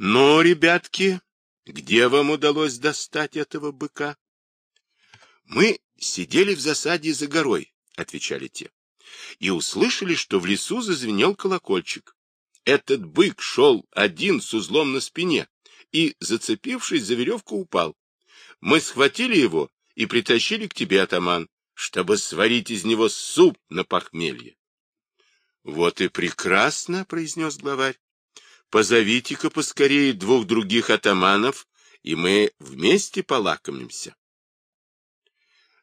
Ну, ребятки, где вам удалось достать этого быка? Мы сидели в засаде за горой, отвечали те, и услышали, что в лесу зазвенел колокольчик. Этот бык шел один с узлом на спине и, зацепившись за веревку, упал. Мы схватили его и притащили к тебе, атаман, чтобы сварить из него суп на похмелье. — Вот и прекрасно, — произнес главарь. — Позовите-ка поскорее двух других атаманов, и мы вместе полакомимся.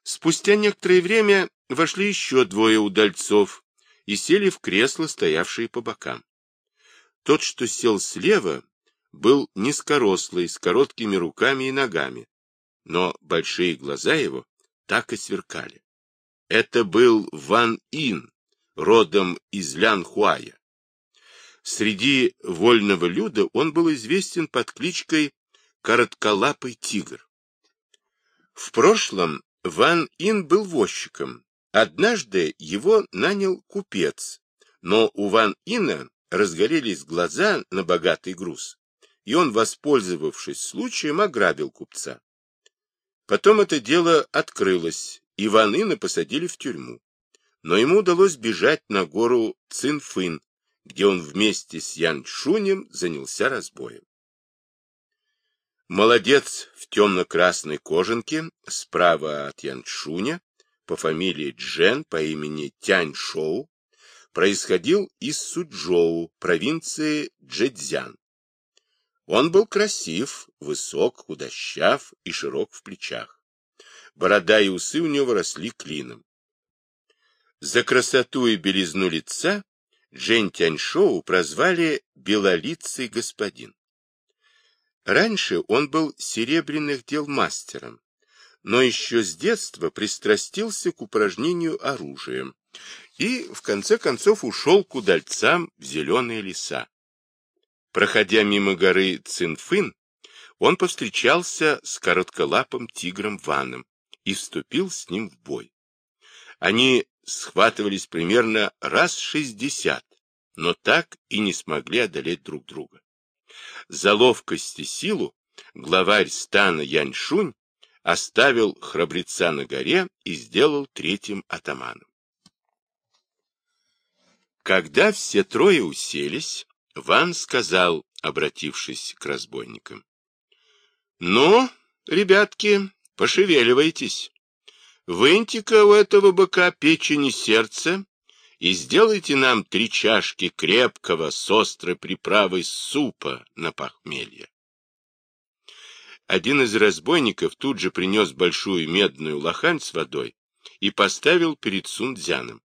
Спустя некоторое время вошли еще двое удальцов и сели в кресла, стоявшие по бокам. Тот, что сел слева, был низкорослый, с короткими руками и ногами, но большие глаза его так и сверкали. Это был Ван Ин, родом из Лянхуая. Среди вольного люда он был известен под кличкой Коротколапый тигр. В прошлом Ван Ин был возчиком. Однажды его нанял купец, но у Ван Ина разгорелись глаза на богатый груз, и он, воспользовавшись случаем, ограбил купца. Потом это дело открылось, и Ван Ина посадили в тюрьму. Но ему удалось бежать на гору Цинфын, где он вместе с Ян Шунем занялся разбоем. Молодец в темно-красной кожанке справа от Ян Шуня по фамилии Джен по имени Тянь Шоу происходил из Суджоу, провинции Джэцзян. Он был красив, высок, худощав и широк в плечах. Борода и усы у него росли клином. За красоту и белизну лица Джен Тяньшоу прозвали «белолицый господин». Раньше он был серебряных дел мастером, но еще с детства пристрастился к упражнению оружием и, в конце концов, ушел к удальцам в зеленые леса. Проходя мимо горы Цинфын, он повстречался с коротколапым тигром Ваном и вступил с ним в бой. Они схватывались примерно раз шестьдесят, но так и не смогли одолеть друг друга. За ловкость и силу главарь стана Яньшунь оставил храбреца на горе и сделал третьим атаманом. Когда все трое уселись, Ван сказал, обратившись к разбойникам. — Ну, ребятки, пошевеливайтесь. Выньте-ка у этого быка печень и сердце и сделайте нам три чашки крепкого с острой приправой супа на похмелье. Один из разбойников тут же принес большую медную лохань с водой и поставил перед Сунцзяном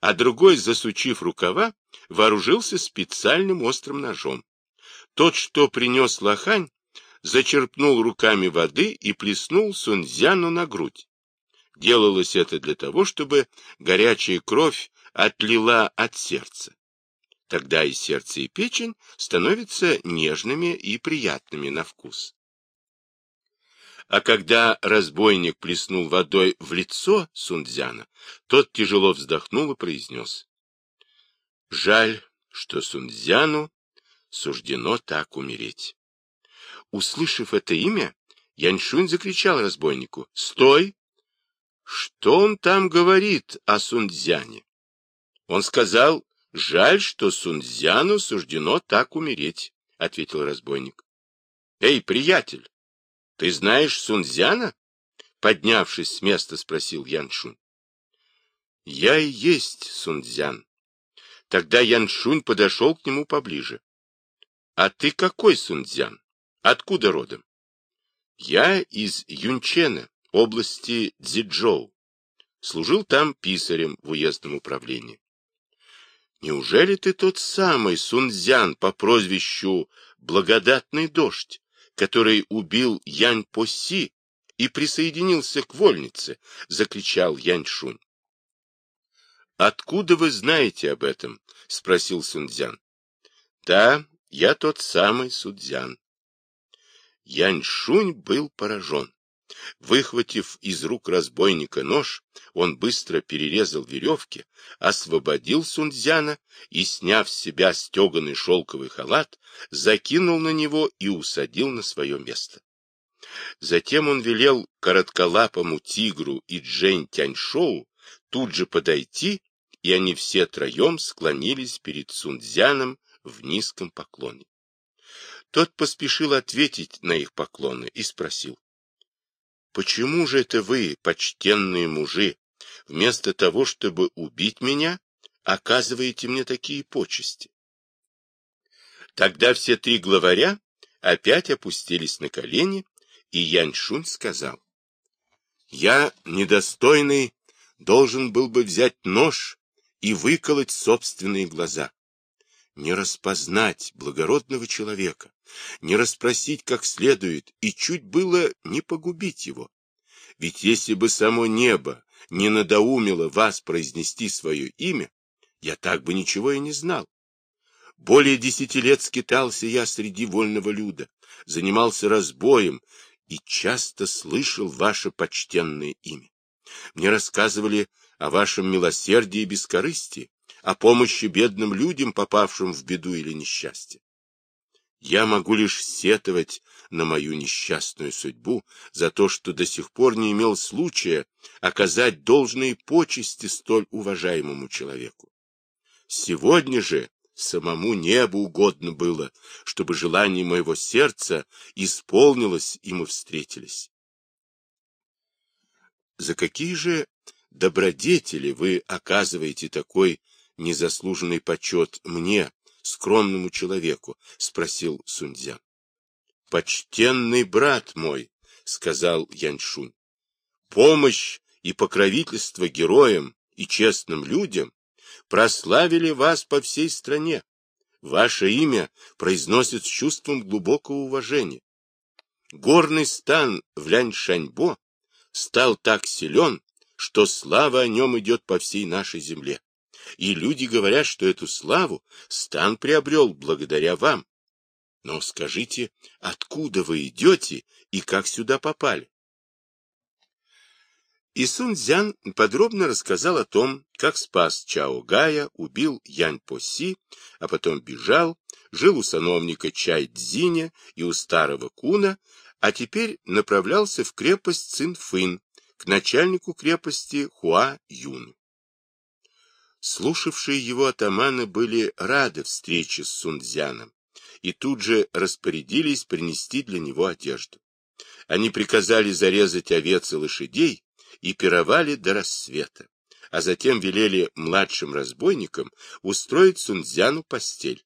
а другой, засучив рукава, вооружился специальным острым ножом. Тот, что принес лохань, зачерпнул руками воды и плеснул Сунцзяну на грудь. Делалось это для того, чтобы горячая кровь отлила от сердца. Тогда и сердце, и печень становятся нежными и приятными на вкус. А когда разбойник плеснул водой в лицо Сунцзяна, тот тяжело вздохнул и произнес. Жаль, что Сунцзяну суждено так умереть. Услышав это имя, Яньшунь закричал разбойнику. «Стой! Что он там говорит о Сунцзяне?» Он сказал, «Жаль, что Сунцзяну суждено так умереть», — ответил разбойник. «Эй, приятель, ты знаешь Сунцзяна? Поднявшись с места, спросил Яншунь. Я и есть Сунцзян. Тогда Яншунь подошел к нему поближе. А ты какой Сунцзян? Откуда родом? Я из Юнчена, области Цзиджоу. Служил там писарем в уездном управлении. Неужели ты тот самый Сунцзян по прозвищу Благодатный дождь, который убил Янь Поси и присоединился к вольнице, — закричал Янь Шунь. — Откуда вы знаете об этом? — спросил Сунцзян. — Да, я тот самый Судзян. Янь Шунь был поражен. Выхватив из рук разбойника нож, он быстро перерезал веревки, освободил Сунцзяна и, сняв с себя стеганый шелковый халат, закинул на него и усадил на свое место. Затем он велел коротколапому тигру и Джень Тяньшоу тут же подойти, и они все троем склонились перед Сунцзяном в низком поклоне. Тот поспешил ответить на их поклоны и спросил. Почему же это вы, почтенные мужи, вместо того, чтобы убить меня, оказываете мне такие почести? Тогда все три главаря опять опустились на колени, и Яньшунь сказал, «Я, недостойный, должен был бы взять нож и выколоть собственные глаза. Не распознать благородного человека, не расспросить как следует и чуть было не погубить его. Ведь если бы само небо не надоумило вас произнести свое имя, я так бы ничего и не знал. Более десяти лет скитался я среди вольного люда, занимался разбоем и часто слышал ваше почтенное имя. Мне рассказывали о вашем милосердии и бескорыстии, о помощи бедным людям, попавшим в беду или несчастье. Я могу лишь сетовать на мою несчастную судьбу за то, что до сих пор не имел случая оказать должные почести столь уважаемому человеку. Сегодня же самому небу угодно было, чтобы желание моего сердца исполнилось, и мы встретились. За какие же добродетели вы оказываете такой незаслуженный почет мне, скромному человеку? — спросил Сунцзян. — Почтенный брат мой, — сказал Яньшунь, — помощь и покровительство героям и честным людям прославили вас по всей стране. Ваше имя произносит с чувством глубокого уважения. Горный стан в Ляньшаньбо стал так силен, что слава о нем идет по всей нашей земле. И люди говорят, что эту славу стан приобрел благодаря вам. Но скажите, откуда вы идете и как сюда попали? И Сунцзян подробно рассказал о том, как спас Чао Гая, убил Янь Поси, а потом бежал, жил у сановника Чай Цзиня и у старого Куна, а теперь направлялся в крепость Цинфын, к начальнику крепости Хуа Юну. Слушавшие его атаманы были рады встрече с Сунцзяном и тут же распорядились принести для него одежду. Они приказали зарезать овец и лошадей, и пировали до рассвета, а затем велели младшим разбойникам устроить Сунцзяну постель.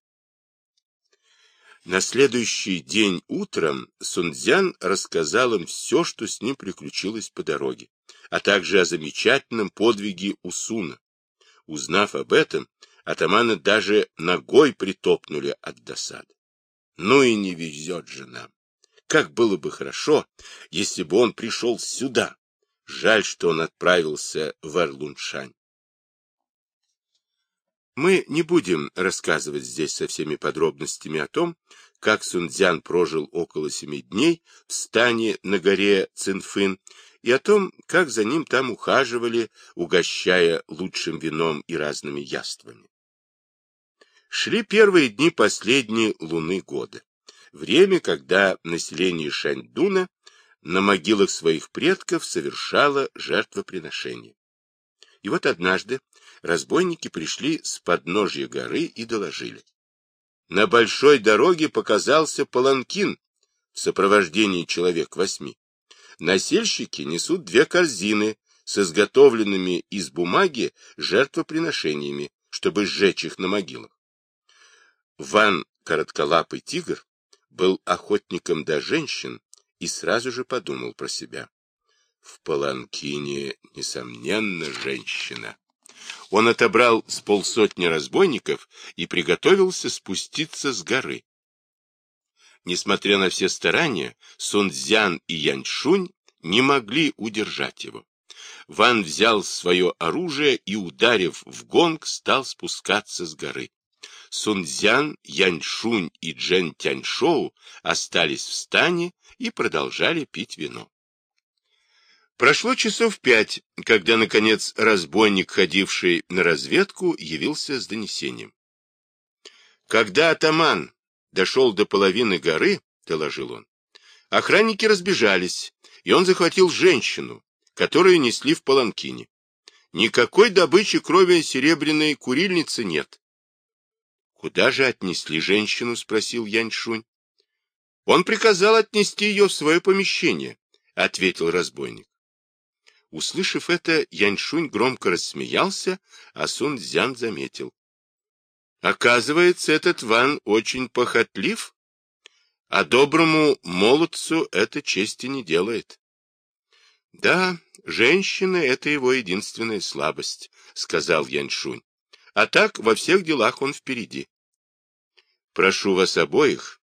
На следующий день утром Сунцзян рассказал им все, что с ним приключилось по дороге, а также о замечательном подвиге Усуна. Узнав об этом, атаманы даже ногой притопнули от досады. Ну и не везет же нам. Как было бы хорошо, если бы он пришел сюда, Жаль, что он отправился в Эрлуншань. Мы не будем рассказывать здесь со всеми подробностями о том, как Сунцзян прожил около семи дней в стане на горе Цинфын, и о том, как за ним там ухаживали, угощая лучшим вином и разными яствами. Шли первые дни последней луны года, время, когда население Шаньдуна на могилах своих предков совершала жертвоприношение. И вот однажды разбойники пришли с подножья горы и доложили. На большой дороге показался паланкин в сопровождении человек восьми. Насельщики несут две корзины с изготовленными из бумаги жертвоприношениями, чтобы сжечь их на могилах. Ван, коротколапый тигр, был охотником до женщин и сразу же подумал про себя. В Паланкине, несомненно, женщина. Он отобрал с полсотни разбойников и приготовился спуститься с горы. Несмотря на все старания, Сунцзян и Яньшунь не могли удержать его. Ван взял свое оружие и, ударив в гонг, стал спускаться с горы. Сунцзян, Яньшунь и Джен Тяньшоу остались в стане и продолжали пить вино. Прошло часов пять, когда, наконец, разбойник, ходивший на разведку, явился с донесением. Когда атаман дошел до половины горы, доложил он, охранники разбежались, и он захватил женщину, которую несли в паланкине. Никакой добычи, кроме серебряной курильницы, нет. — Куда же отнесли женщину? — спросил Яньшунь. — Он приказал отнести ее в свое помещение, — ответил разбойник. Услышав это, Яньшунь громко рассмеялся, а Сун Цзян заметил. Оказывается, этот Ван очень похотлив, а доброму молодцу это чести не делает. Да, женщина — это его единственная слабость, — сказал Яньшунь. А так во всех делах он впереди. Прошу вас обоих,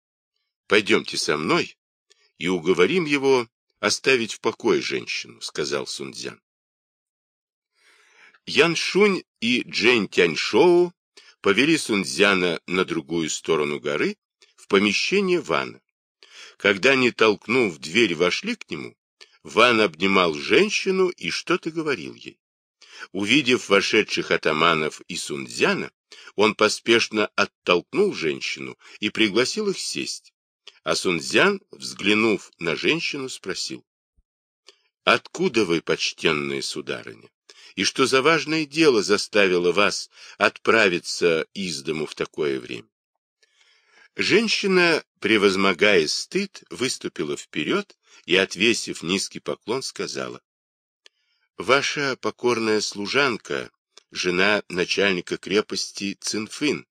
пойдемте со мной и уговорим его оставить в покое женщину, — сказал Сунцзян. Яншунь и Джень Тяньшоу повели Сунцзяна на другую сторону горы, в помещение Вана. Когда они, толкнув дверь, вошли к нему, Ван обнимал женщину и что-то говорил ей. Увидев вошедших атаманов и Сунцзяна, он поспешно оттолкнул женщину и пригласил их сесть. А Сунцзян, взглянув на женщину, спросил. — Откуда вы, почтенная сударыня? И что за важное дело заставило вас отправиться из дому в такое время? Женщина, превозмогая стыд, выступила вперед и, отвесив низкий поклон, сказала. — Ваша покорная служанка, жена начальника крепости Цинфын.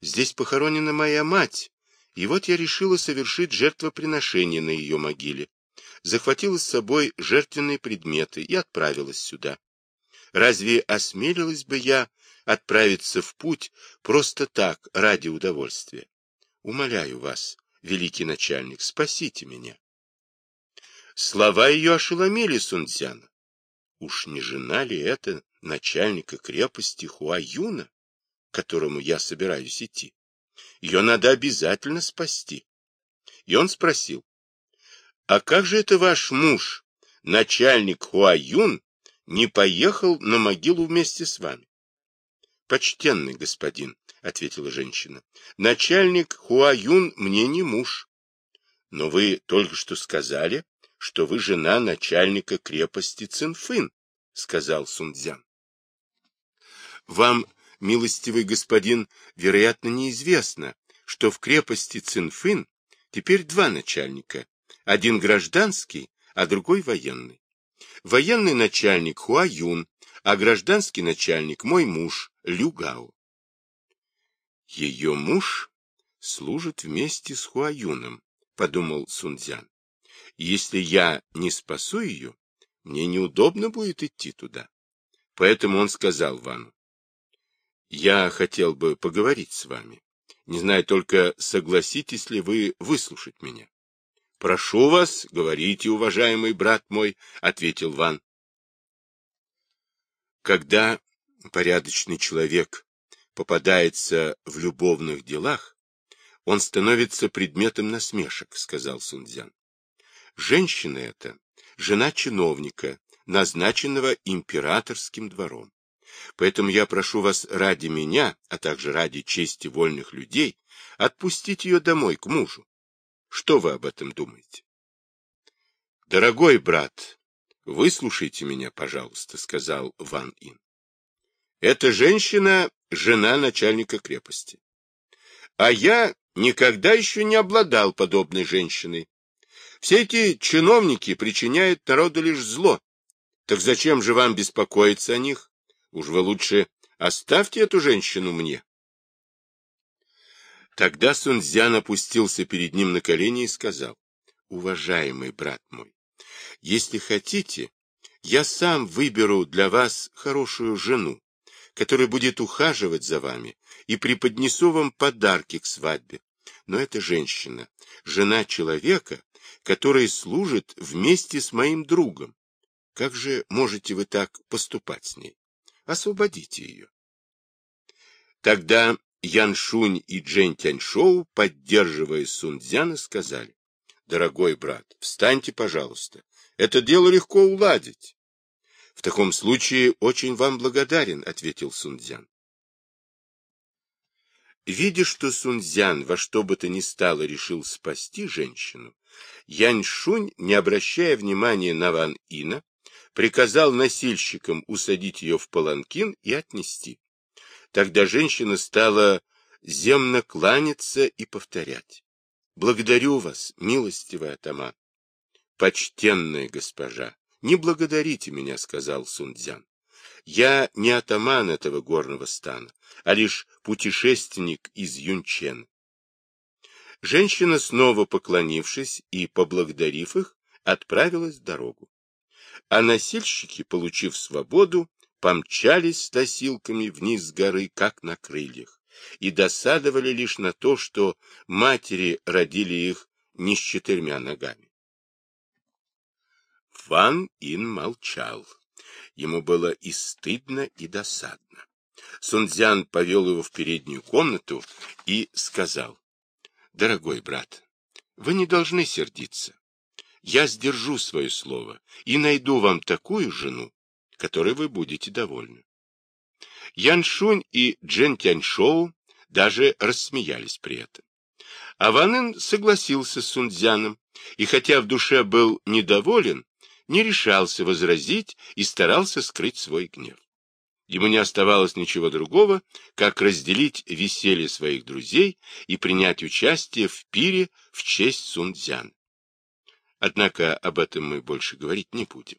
Здесь похоронена моя мать, и вот я решила совершить жертвоприношение на ее могиле. Захватила с собой жертвенные предметы и отправилась сюда. Разве осмелилась бы я отправиться в путь просто так, ради удовольствия? Умоляю вас, великий начальник, спасите меня. Слова ее ошеломили Сунцзяна. Уж не жена ли это начальника крепости Хуаюна, к которому я собираюсь идти? Ее надо обязательно спасти. И он спросил, а как же это ваш муж, начальник Хуаюн, не поехал на могилу вместе с вами? Почтенный господин, — ответила женщина, — начальник Хуаюн мне не муж. Но вы только что сказали, что вы жена начальника крепости Цинфын, — сказал Сунцзян. Вам милостивый господин, вероятно, неизвестно, что в крепости Цинфын теперь два начальника, один гражданский, а другой военный. Военный начальник Хуа Юн, а гражданский начальник мой муж Лю Гао. Ее муж служит вместе с Хуа Юном, подумал Сунцзян. Если я не спасу ее, мне неудобно будет идти туда. Поэтому он сказал Вану, я хотел бы поговорить с вами. Не знаю только, согласитесь ли вы выслушать меня. — Прошу вас, говорите, уважаемый брат мой, — ответил Ван. Когда порядочный человек попадается в любовных делах, он становится предметом насмешек, — сказал Сунцзян. Женщина эта — жена чиновника, назначенного императорским двором. Поэтому я прошу вас ради меня, а также ради чести вольных людей, отпустить ее домой, к мужу. Что вы об этом думаете? — Дорогой брат, выслушайте меня, пожалуйста, — сказал Ван Ин. Эта женщина — жена начальника крепости. А я никогда еще не обладал подобной женщиной. Все эти чиновники причиняют народу лишь зло. Так зачем же вам беспокоиться о них? Уж вы лучше оставьте эту женщину мне. Тогда Сунцзян опустился перед ним на колени и сказал, «Уважаемый брат мой, если хотите, я сам выберу для вас хорошую жену, которая будет ухаживать за вами и преподнесу вам подарки к свадьбе. Но эта женщина, жена человека, который служит вместе с моим другом. Как же можете вы так поступать с ней? Освободите ее. Тогда Ян Шунь и Джен Тяньшоу, поддерживая Сунцзяна, сказали, дорогой брат, встаньте, пожалуйста. Это дело легко уладить. В таком случае очень вам благодарен, ответил Сунцзян. Видя, что Сунцзян во что бы то ни стало решил спасти женщину, Яньшунь, не обращая внимания на Ван Ина, приказал носильщикам усадить ее в паланкин и отнести. Тогда женщина стала земно кланяться и повторять. Благодарю вас, милостивый атаман. Почтенная госпожа, не благодарите меня, сказал Сунцзян. Я не атаман этого горного стана, а лишь путешественник из Юнчен. Женщина, снова поклонившись и поблагодарив их, отправилась в дорогу. А носильщики, получив свободу, помчались с носилками вниз с горы, как на крыльях и досадовали лишь на то, что матери родили их не с четырьмя ногами. Ван Ин молчал. Ему было и стыдно, и досадно. Сунцзян повел его в переднюю комнату и сказал, «Дорогой брат, вы не должны сердиться. Я сдержу свое слово и найду вам такую жену, которой вы будете довольны. Яншунь и Джен Тяньшоу даже рассмеялись при этом. А Ванын согласился с Сунцзяном, и хотя в душе был недоволен, не решался возразить и старался скрыть свой гнев. Ему не оставалось ничего другого, как разделить веселье своих друзей и принять участие в пире в честь Сунцзяна. Однако об этом мы больше говорить не будем.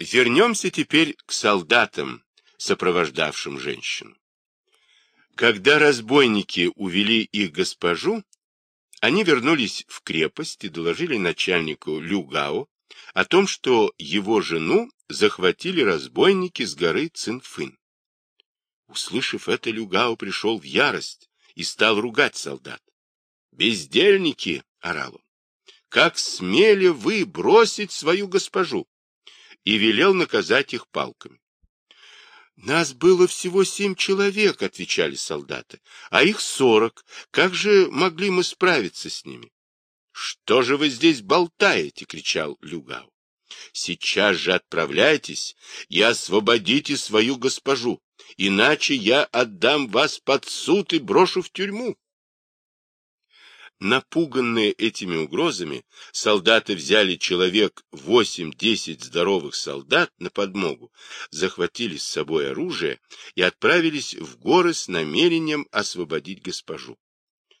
Вернемся теперь к солдатам, сопровождавшим женщину. Когда разбойники увели их госпожу, они вернулись в крепость и доложили начальнику Люгао о том, что его жену захватили разбойники с горы Цинфын. Услышав это, Люгао пришел в ярость и стал ругать солдат. «Бездельники!» — орал он. «Как смели вы бросить свою госпожу!» И велел наказать их палками. «Нас было всего семь человек», — отвечали солдаты, — «а их сорок. Как же могли мы справиться с ними?» «Что же вы здесь болтаете?» — кричал Люгау. «Сейчас же отправляйтесь и освободите свою госпожу, иначе я отдам вас под суд и брошу в тюрьму». Напуганные этими угрозами, солдаты взяли человек восемь-десять здоровых солдат на подмогу, захватили с собой оружие и отправились в горы с намерением освободить госпожу.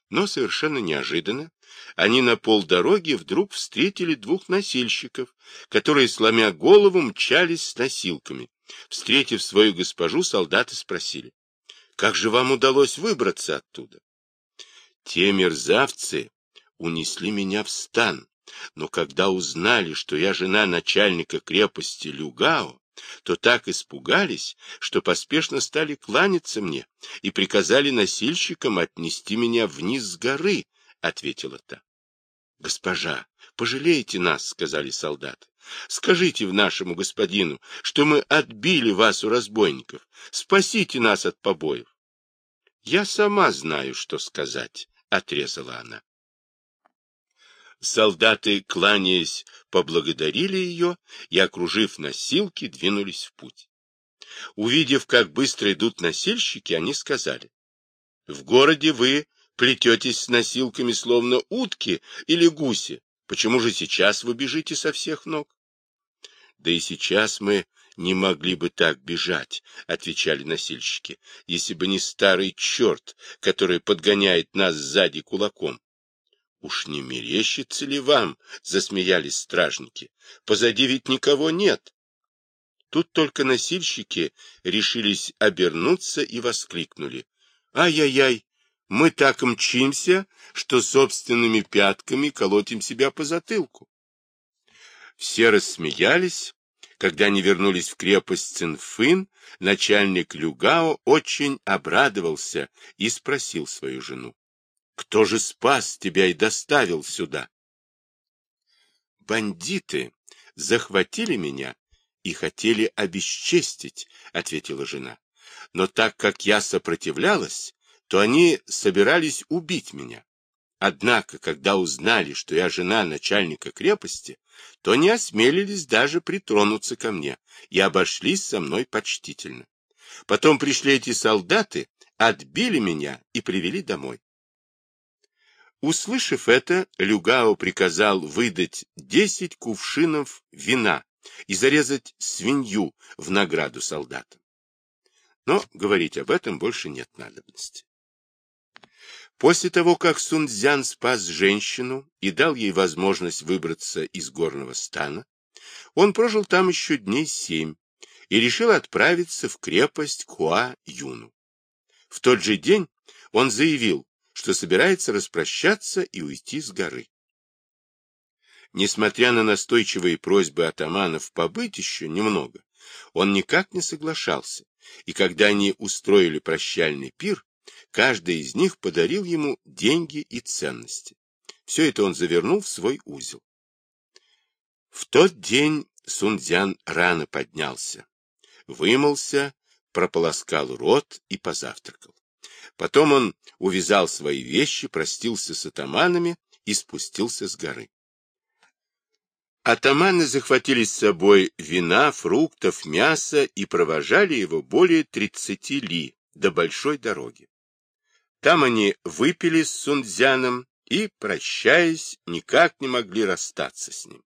Но совершенно неожиданно они на полдороги вдруг встретили двух носильщиков, которые, сломя голову, мчались с носилками. Встретив свою госпожу, солдаты спросили, «Как же вам удалось выбраться оттуда?» Те мерзавцы унесли меня в стан, но когда узнали, что я жена начальника крепости Люгао, то так испугались, что поспешно стали кланяться мне и приказали носильщикам отнести меня вниз с горы, — ответила та. — Госпожа, пожалейте нас, — сказали солдаты. — Скажите в нашему господину, что мы отбили вас у разбойников. Спасите нас от побоев. — Я сама знаю, что сказать, отрезала она. Солдаты, кланяясь, поблагодарили ее и, окружив носилки, двинулись в путь. Увидев, как быстро идут носильщики, они сказали, «В городе вы плететесь с носилками, словно утки или гуси. Почему же сейчас вы бежите со всех ног?» «Да и сейчас мы не могли бы так бежать, — отвечали носильщики, — если бы не старый черт, который подгоняет нас сзади кулаком. — Уж не мерещится ли вам? — засмеялись стражники. — Позади ведь никого нет. Тут только носильщики решились обернуться и воскликнули. «Ай-яй-яй! Мы так мчимся, что собственными пятками колотим себя по затылку!» Все рассмеялись, когда они вернулись в крепость Цинфын, начальник Люгао очень обрадовался и спросил свою жену, «Кто же спас тебя и доставил сюда?» «Бандиты захватили меня и хотели обесчестить», — ответила жена. «Но так как я сопротивлялась, то они собирались убить меня. Однако, когда узнали, что я жена начальника крепости, то не осмелились даже притронуться ко мне и обошлись со мной почтительно. Потом пришли эти солдаты, отбили меня и привели домой. Услышав это, Люгао приказал выдать десять кувшинов вина и зарезать свинью в награду солдатам. Но говорить об этом больше нет надобности. После того, как Сунцзян спас женщину и дал ей возможность выбраться из горного стана, он прожил там еще дней семь и решил отправиться в крепость Куа-Юну. В тот же день он заявил, что собирается распрощаться и уйти с горы. Несмотря на настойчивые просьбы атаманов побыть еще немного, он никак не соглашался, и когда они устроили прощальный пир, каждый из них подарил ему деньги и ценности. Все это он завернул в свой узел. В тот день Сунцзян рано поднялся, вымылся, прополоскал рот и позавтракал. Потом он увязал свои вещи, простился с атаманами и спустился с горы. Атаманы захватили с собой вина, фруктов, мяса и провожали его более тридцати ли до большой дороги. Там они выпили с Сунцзяном и, прощаясь, никак не могли расстаться с ним.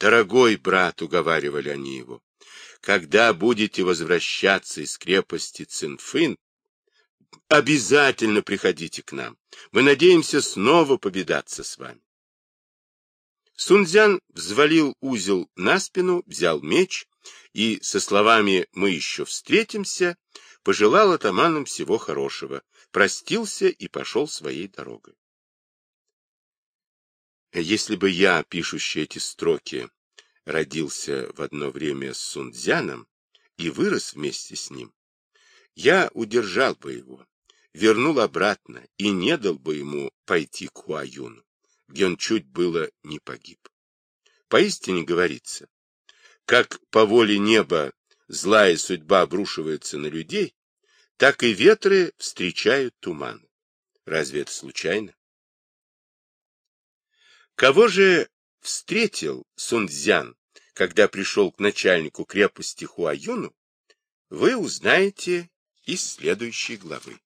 «Дорогой брат», — уговаривали они его, — «когда будете возвращаться из крепости Цинфын, обязательно приходите к нам. Мы надеемся снова повидаться с вами. Сунцзян взвалил узел на спину, взял меч и со словами «мы еще встретимся» пожелал атаманам всего хорошего, простился и пошел своей дорогой. Если бы я, пишущий эти строки, родился в одно время с Сунцзяном и вырос вместе с ним, я удержал бы его, вернул обратно и не дал бы ему пойти к Хуаюну, где он чуть было не погиб. Поистине говорится, как по воле неба злая судьба обрушивается на людей, так и ветры встречают туман. Разве это случайно? Кого же встретил Сунцзян, когда пришел к начальнику крепости Хуаюну, вы узнаете из следующей главы.